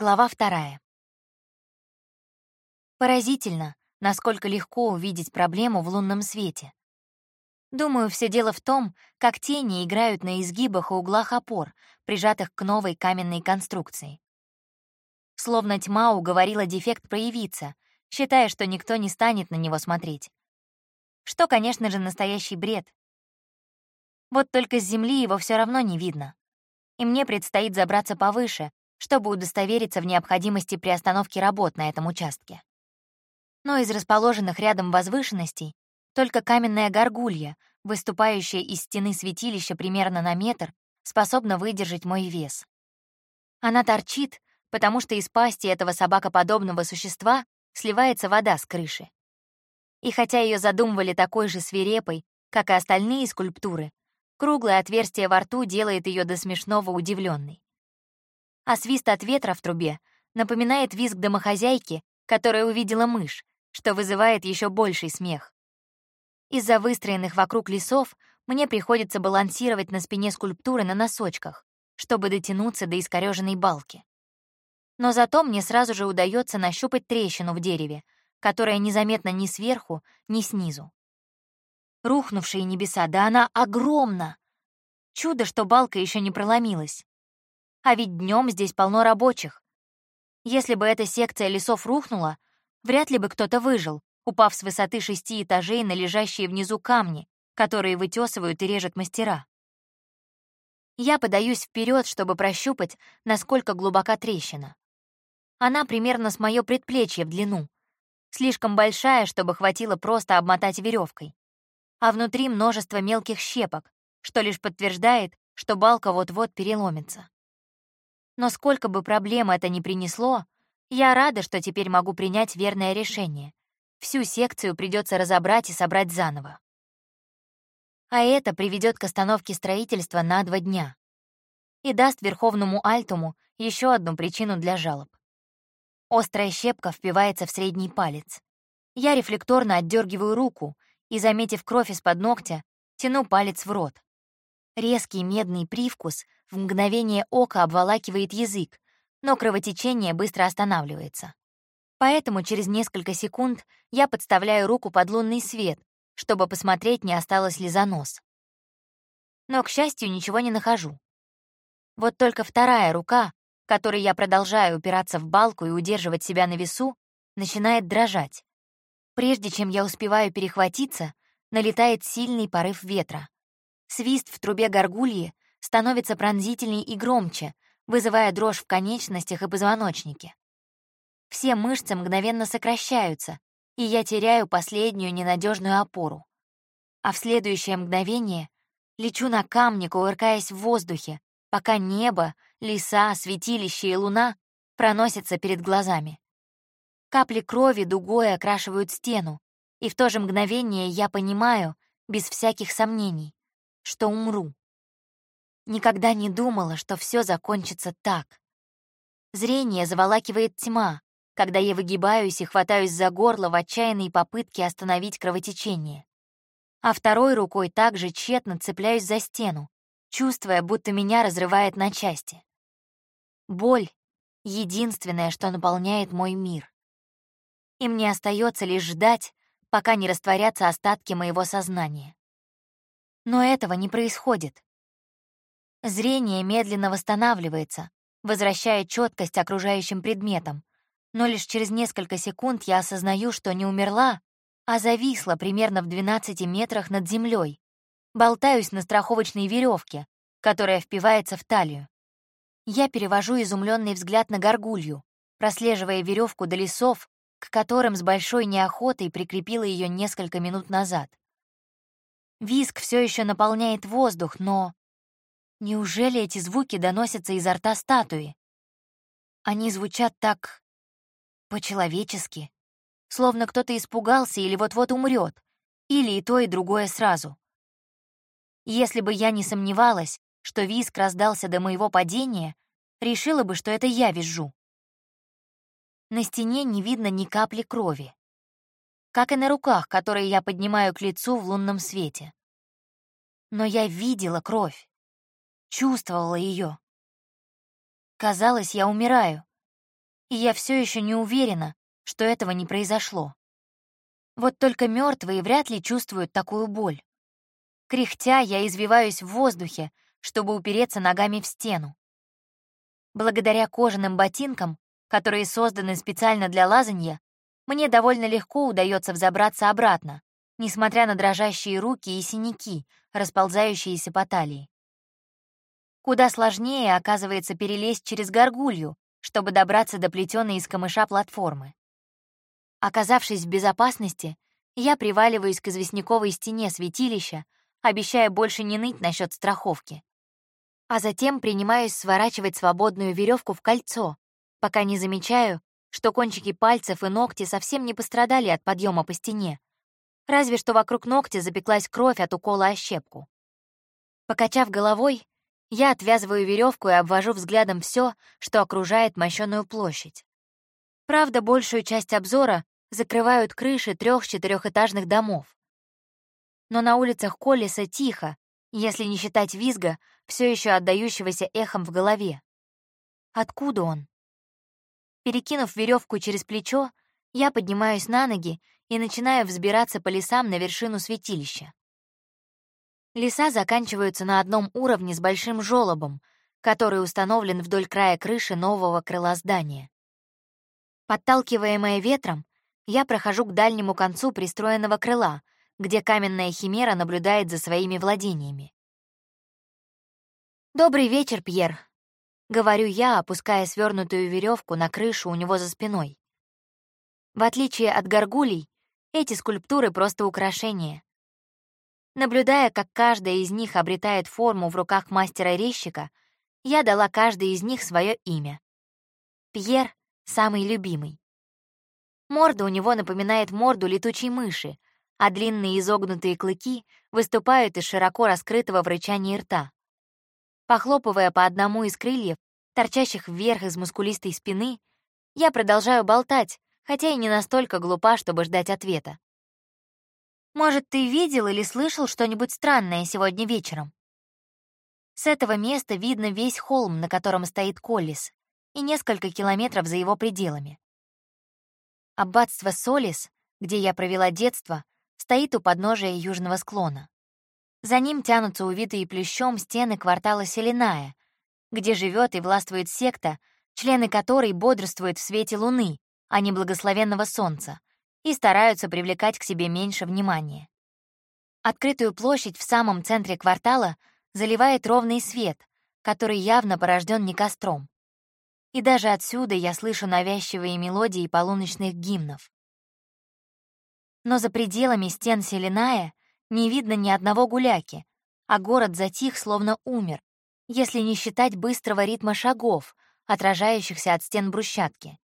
Глава вторая. Поразительно, насколько легко увидеть проблему в лунном свете. Думаю, все дело в том, как тени играют на изгибах и углах опор, прижатых к новой каменной конструкции. Словно тьма уговорила дефект проявиться, считая, что никто не станет на него смотреть. Что, конечно же, настоящий бред. Вот только с земли его все равно не видно. И мне предстоит забраться повыше, чтобы удостовериться в необходимости приостановки работ на этом участке. Но из расположенных рядом возвышенностей только каменная горгулья, выступающая из стены святилища примерно на метр, способна выдержать мой вес. Она торчит, потому что из пасти этого собакоподобного существа сливается вода с крыши. И хотя ее задумывали такой же свирепой, как и остальные скульптуры, круглое отверстие во рту делает ее до смешного удивленной а свист от ветра в трубе напоминает визг домохозяйки, которая увидела мышь, что вызывает еще больший смех. Из-за выстроенных вокруг лесов мне приходится балансировать на спине скульптуры на носочках, чтобы дотянуться до искорёженной балки. Но зато мне сразу же удается нащупать трещину в дереве, которая незаметна ни сверху, ни снизу. Рухнувшие небеса, да она огромна! Чудо, что балка еще не проломилась. А ведь днем здесь полно рабочих. Если бы эта секция лесов рухнула, вряд ли бы кто-то выжил, упав с высоты шести этажей на лежащие внизу камни, которые вытесывают и режут мастера. Я подаюсь вперед, чтобы прощупать, насколько глубока трещина. Она примерно с моё предплечье в длину, слишком большая, чтобы хватило просто обмотать веревкой, а внутри множество мелких щепок, что лишь подтверждает, что балка вот-вот переломится. Но сколько бы проблем это ни принесло, я рада, что теперь могу принять верное решение. Всю секцию придется разобрать и собрать заново. А это приведет к остановке строительства на два дня и даст Верховному Альтуму еще одну причину для жалоб. Острая щепка впивается в средний палец. Я рефлекторно отдергиваю руку и, заметив кровь из-под ногтя, тяну палец в рот. Резкий медный привкус в мгновение ока обволакивает язык, но кровотечение быстро останавливается. Поэтому через несколько секунд я подставляю руку под лунный свет, чтобы посмотреть, не осталось ли занос. Но, к счастью, ничего не нахожу. Вот только вторая рука, которой я продолжаю упираться в балку и удерживать себя на весу, начинает дрожать. Прежде чем я успеваю перехватиться, налетает сильный порыв ветра. Свист в трубе горгульи становится пронзительней и громче, вызывая дрожь в конечностях и позвоночнике. Все мышцы мгновенно сокращаются, и я теряю последнюю ненадежную опору. А в следующее мгновение лечу на камни, кувыркаясь в воздухе, пока небо, леса, святилище и луна проносятся перед глазами. Капли крови дугой окрашивают стену, и в то же мгновение я понимаю, без всяких сомнений, что умру. Никогда не думала, что все закончится так. Зрение заволакивает тьма, когда я выгибаюсь и хватаюсь за горло в отчаянной попытке остановить кровотечение. А второй рукой также тщетно цепляюсь за стену, чувствуя, будто меня разрывает на части. Боль — единственное, что наполняет мой мир. И мне остается лишь ждать, пока не растворятся остатки моего сознания. Но этого не происходит. Зрение медленно восстанавливается, возвращая четкость окружающим предметам, но лишь через несколько секунд я осознаю, что не умерла, а зависла примерно в 12 метрах над землей. Болтаюсь на страховочной веревке, которая впивается в талию. Я перевожу изумленный взгляд на горгулью, прослеживая веревку до лесов, к которым с большой неохотой прикрепила ее несколько минут назад. Виск все еще наполняет воздух, но... Неужели эти звуки доносятся изо рта статуи? Они звучат так... по-человечески. Словно кто-то испугался или вот-вот умрет, или и то, и другое сразу. Если бы я не сомневалась, что виск раздался до моего падения, решила бы, что это я визжу. На стене не видно ни капли крови как и на руках, которые я поднимаю к лицу в лунном свете. Но я видела кровь, чувствовала ее. Казалось, я умираю, и я все еще не уверена, что этого не произошло. Вот только мертвые вряд ли чувствуют такую боль. Кряхтя, я извиваюсь в воздухе, чтобы упереться ногами в стену. Благодаря кожаным ботинкам, которые созданы специально для лазанья, мне довольно легко удается взобраться обратно, несмотря на дрожащие руки и синяки, расползающиеся по талии. Куда сложнее оказывается перелезть через горгулью, чтобы добраться до плетеной из камыша платформы. Оказавшись в безопасности, я приваливаюсь к известняковой стене святилища, обещая больше не ныть насчет страховки. А затем принимаюсь сворачивать свободную веревку в кольцо, пока не замечаю, что кончики пальцев и ногти совсем не пострадали от подъема по стене, разве что вокруг ногтя запеклась кровь от укола о щепку. Покачав головой, я отвязываю веревку и обвожу взглядом все, что окружает мощенную площадь. Правда, большую часть обзора закрывают крыши трех-четырехэтажных домов. Но на улицах Коллиса тихо, если не считать визга, все еще отдающегося эхом в голове. Откуда он? Перекинув веревку через плечо, я поднимаюсь на ноги и начинаю взбираться по лесам на вершину святилища. Леса заканчиваются на одном уровне с большим жёлобом, который установлен вдоль края крыши нового крыла здания. Подталкиваемая ветром, я прохожу к дальнему концу пристроенного крыла, где каменная химера наблюдает за своими владениями. «Добрый вечер, Пьер», — говорю я, опуская свернутую веревку на крышу у него за спиной. В отличие от горгулей, эти скульптуры просто украшения. Наблюдая, как каждая из них обретает форму в руках мастера-резчика, я дала каждой из них свое имя. Пьер — самый любимый. Морда у него напоминает морду летучей мыши, а длинные изогнутые клыки выступают из широко раскрытого в рычании рта. Похлопывая по одному из крыльев, торчащих вверх из мускулистой спины, я продолжаю болтать, хотя и не настолько глупа, чтобы ждать ответа. «Может, ты видел или слышал что-нибудь странное сегодня вечером?» С этого места видно весь холм, на котором стоит Коллис, и несколько километров за его пределами. Аббатство Солис, где я провела детство, стоит у подножия южного склона. За ним тянутся увитые плющом стены квартала Селиная, где живет и властвует секта, члены которой бодрствуют в свете луны, а не благословенного солнца, и стараются привлекать к себе меньше внимания. Открытую площадь в самом центре квартала заливает ровный свет, который явно порожден не костром. И даже отсюда я слышу навязчивые мелодии полуночных гимнов. Но за пределами стен Селиная не видно ни одного гуляки, а город затих, словно умер, если не считать быстрого ритма шагов, отражающихся от стен брусчатки.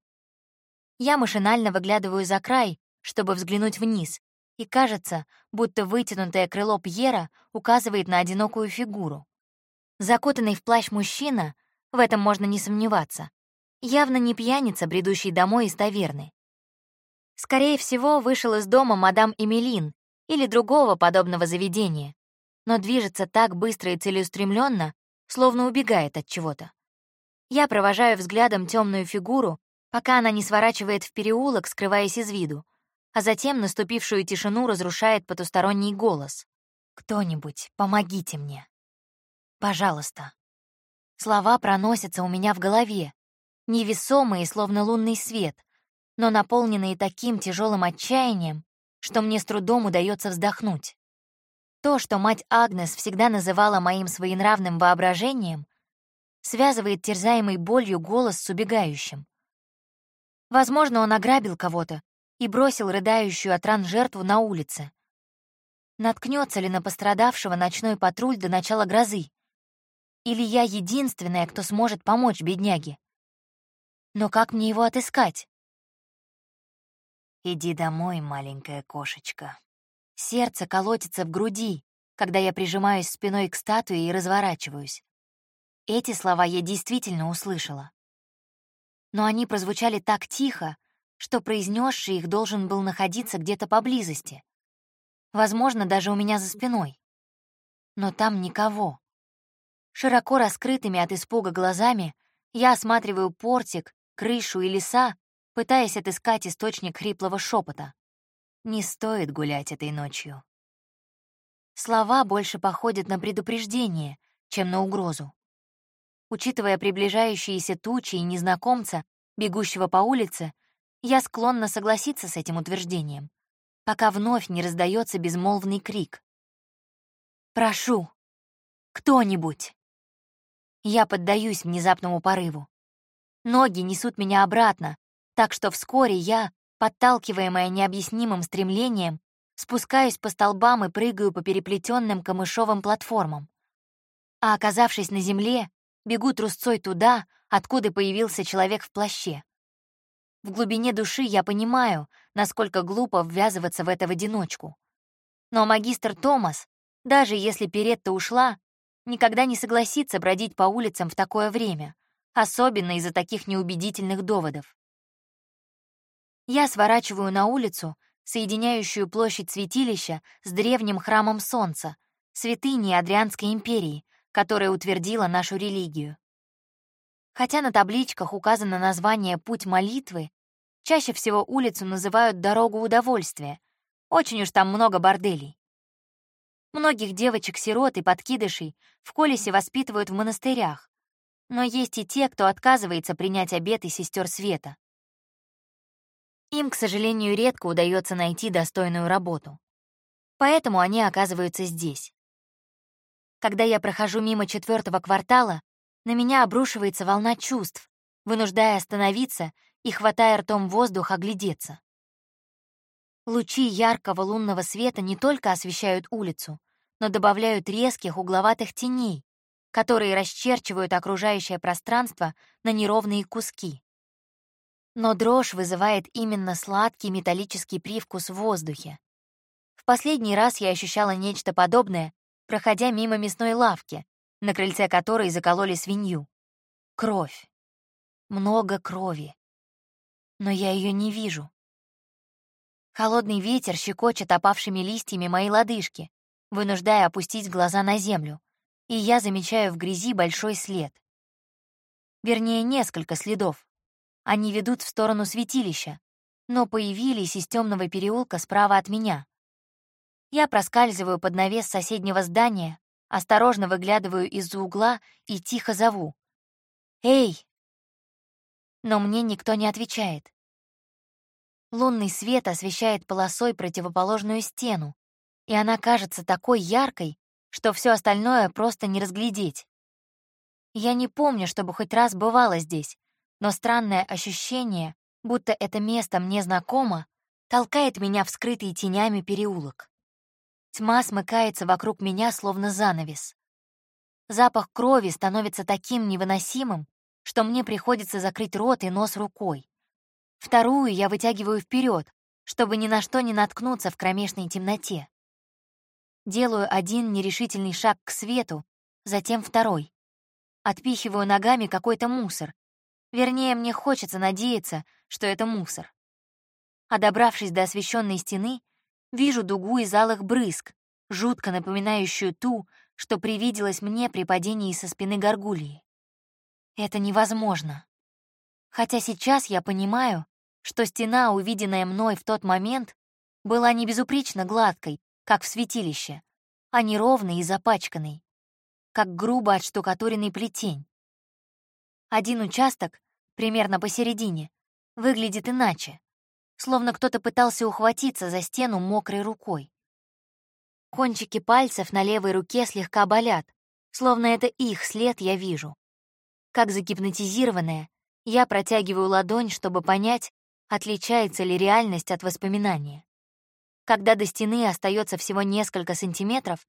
Я машинально выглядываю за край, чтобы взглянуть вниз, и кажется, будто вытянутое крыло Пьера указывает на одинокую фигуру. Закутанный в плащ мужчина, в этом можно не сомневаться, явно не пьяница, бредущий домой из таверны. Скорее всего, вышел из дома мадам Эмилин или другого подобного заведения, но движется так быстро и целеустремленно, словно убегает от чего-то. Я провожаю взглядом темную фигуру, пока она не сворачивает в переулок, скрываясь из виду, а затем наступившую тишину разрушает потусторонний голос. «Кто-нибудь, помогите мне! Пожалуйста!» Слова проносятся у меня в голове, невесомые, словно лунный свет, но наполненные таким тяжелым отчаянием, что мне с трудом удается вздохнуть. То, что мать Агнес всегда называла моим своенравным воображением, связывает терзаемый болью голос с убегающим. Возможно, он ограбил кого-то и бросил рыдающую от ран жертву на улице. Наткнется ли на пострадавшего ночной патруль до начала грозы? Или я единственная, кто сможет помочь бедняге? Но как мне его отыскать? «Иди домой, маленькая кошечка». Сердце колотится в груди, когда я прижимаюсь спиной к статуе и разворачиваюсь. Эти слова я действительно услышала. Но они прозвучали так тихо, что произнесший их должен был находиться где-то поблизости. Возможно, даже у меня за спиной. Но там никого. Широко раскрытыми от испуга глазами я осматриваю портик крышу и леса, пытаясь отыскать источник хриплого шепота. Не стоит гулять этой ночью. Слова больше походят на предупреждение, чем на угрозу. Учитывая приближающиеся тучи и незнакомца, бегущего по улице, я склонна согласиться с этим утверждением, пока вновь не раздается безмолвный крик. «Прошу! Кто-нибудь!» Я поддаюсь внезапному порыву. Ноги несут меня обратно, так что вскоре я, подталкиваемая необъяснимым стремлением, спускаюсь по столбам и прыгаю по переплетенным камышовым платформам. А оказавшись на земле, бегу трусцой туда, откуда появился человек в плаще. В глубине души я понимаю, насколько глупо ввязываться в это в одиночку. Но магистр Томас, даже если Перетта ушла, никогда не согласится бродить по улицам в такое время, особенно из-за таких неубедительных доводов. Я сворачиваю на улицу, соединяющую площадь святилища с древним храмом Солнца, святыней Адрианской империи, которая утвердила нашу религию. Хотя на табличках указано название «Путь молитвы», чаще всего улицу называют «Дорогу удовольствия». Очень уж там много борделей. Многих девочек-сирот и подкидышей в Колесе воспитывают в монастырях, но есть и те, кто отказывается принять обеты сестер Света. Им, к сожалению, редко удается найти достойную работу. Поэтому они оказываются здесь. Когда я прохожу мимо четвертого квартала, на меня обрушивается волна чувств, вынуждая остановиться и, хватая ртом воздух, оглядеться. Лучи яркого лунного света не только освещают улицу, но добавляют резких угловатых теней, которые расчерчивают окружающее пространство на неровные куски. Но дрожь вызывает именно сладкий металлический привкус в воздухе. В последний раз я ощущала нечто подобное, проходя мимо мясной лавки, на крыльце которой закололи свинью. Кровь. Много крови. Но я ее не вижу. Холодный ветер щекочет опавшими листьями мои лодыжки, вынуждая опустить глаза на землю, и я замечаю в грязи большой след. Вернее, несколько следов. Они ведут в сторону святилища, но появились из темного переулка справа от меня. Я проскальзываю под навес соседнего здания, осторожно выглядываю из-за угла и тихо зову. «Эй!» Но мне никто не отвечает. Лунный свет освещает полосой противоположную стену, и она кажется такой яркой, что все остальное просто не разглядеть. Я не помню, чтобы хоть раз бывало здесь, но странное ощущение, будто это место мне знакомо, толкает меня в скрытый тенями переулок. Тьма смыкается вокруг меня, словно занавес. Запах крови становится таким невыносимым, что мне приходится закрыть рот и нос рукой. Вторую я вытягиваю вперед, чтобы ни на что не наткнуться в кромешной темноте. Делаю один нерешительный шаг к свету, затем второй. Отпихиваю ногами какой-то мусор. Вернее, мне хочется надеяться, что это мусор. А добравшись до освещенной стены, Вижу дугу из алых брызг, жутко напоминающую ту, что привиделась мне при падении со спины горгульи. Это невозможно. Хотя сейчас я понимаю, что стена, увиденная мной в тот момент, была не безупречно гладкой, как в святилище, а неровной и запачканной, как грубо отштукатуренный плетень. Один участок, примерно посередине, выглядит иначе словно кто-то пытался ухватиться за стену мокрой рукой. Кончики пальцев на левой руке слегка болят, словно это их след я вижу. Как загипнотизированная, я протягиваю ладонь, чтобы понять, отличается ли реальность от воспоминания. Когда до стены остается всего несколько сантиметров,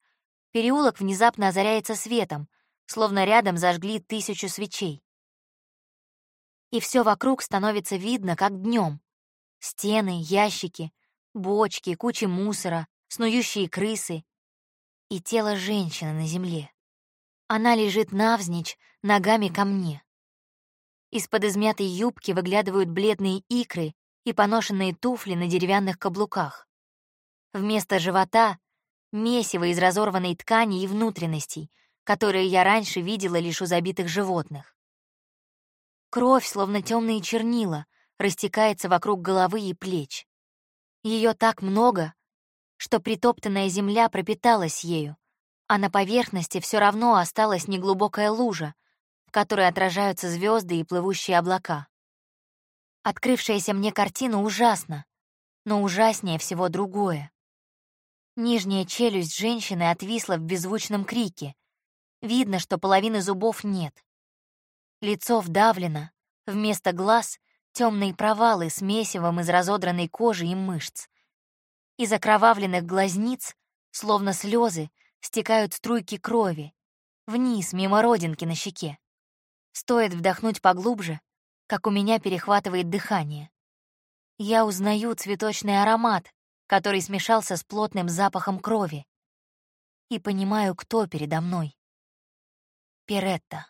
переулок внезапно озаряется светом, словно рядом зажгли тысячу свечей. И все вокруг становится видно, как днем, Стены, ящики, бочки, кучи мусора, снующие крысы и тело женщины на земле. Она лежит навзничь, ногами ко мне. Из-под измятой юбки выглядывают бледные икры и поношенные туфли на деревянных каблуках. Вместо живота — месиво из разорванной ткани и внутренностей, которые я раньше видела лишь у забитых животных. Кровь, словно темные чернила, растекается вокруг головы и плеч. Ее так много, что притоптанная земля пропиталась ею, а на поверхности все равно осталась неглубокая лужа, в которой отражаются звезды и плывущие облака. Открывшаяся мне картина ужасна, но ужаснее всего другое. Нижняя челюсть женщины отвисла в беззвучном крике. Видно, что половины зубов нет. Лицо вдавлено, вместо глаз — темные провалы с месивом из разодранной кожи и мышц. Из окровавленных глазниц, словно слезы, стекают струйки крови, вниз, мимо родинки на щеке. Стоит вдохнуть поглубже, как у меня перехватывает дыхание. Я узнаю цветочный аромат, который смешался с плотным запахом крови. И понимаю, кто передо мной. Перетта.